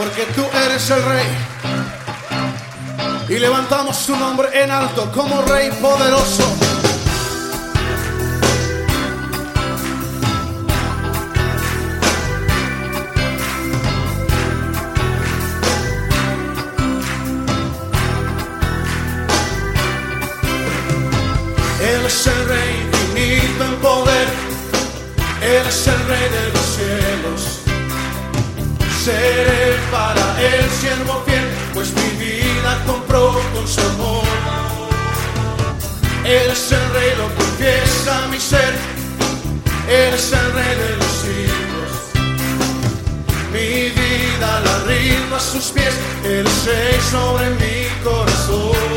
porque tú eres el rey. Y levantamos tu nombre en alto como rey poderoso. Él es el rey infinito en poder, Él es el rey de los cielos. Seré para él siervo fiel, pues mi vida compró con su amor. Él es el rey, lo confiesa mi ser, Él es el rey de los siglos. Mi vida la rindo a sus pies, Él rey sobre mi corazón.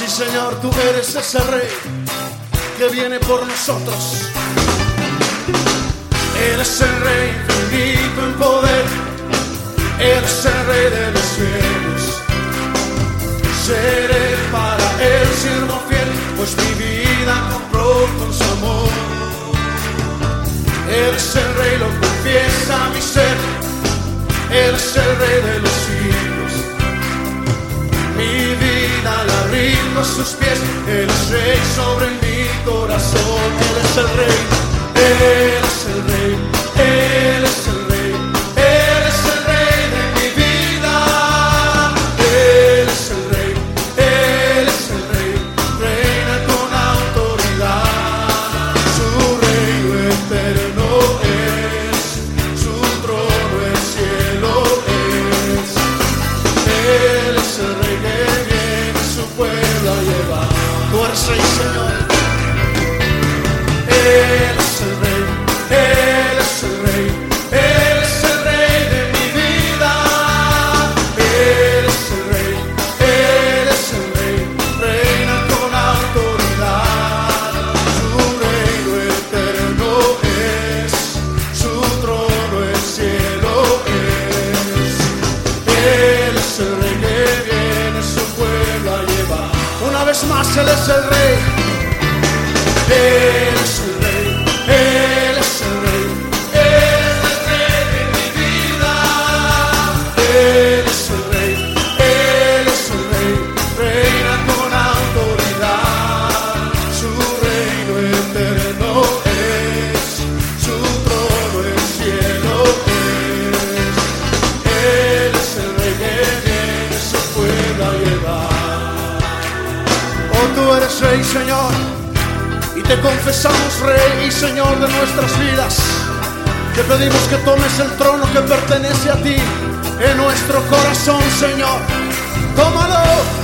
Sí, Señor, tú eres ese rey que viene por nosotros. Él es el rey infinito en poder, Él es el rey de los cielos. Seré para Él siervo fiel, pues mi vida compró con su amor. Él es el rey, lo confiesa mi ser, Él es el rey de los siglos. Vida la rindo a sus pies, es rey sobre mi corazón, Él es el rey, Él más, Él es el rey. Tú eres rey, Señor, y te confesamos rey y Señor de nuestras vidas. Te pedimos que tomes el trono que pertenece a ti en nuestro corazón, Señor. Tómalo.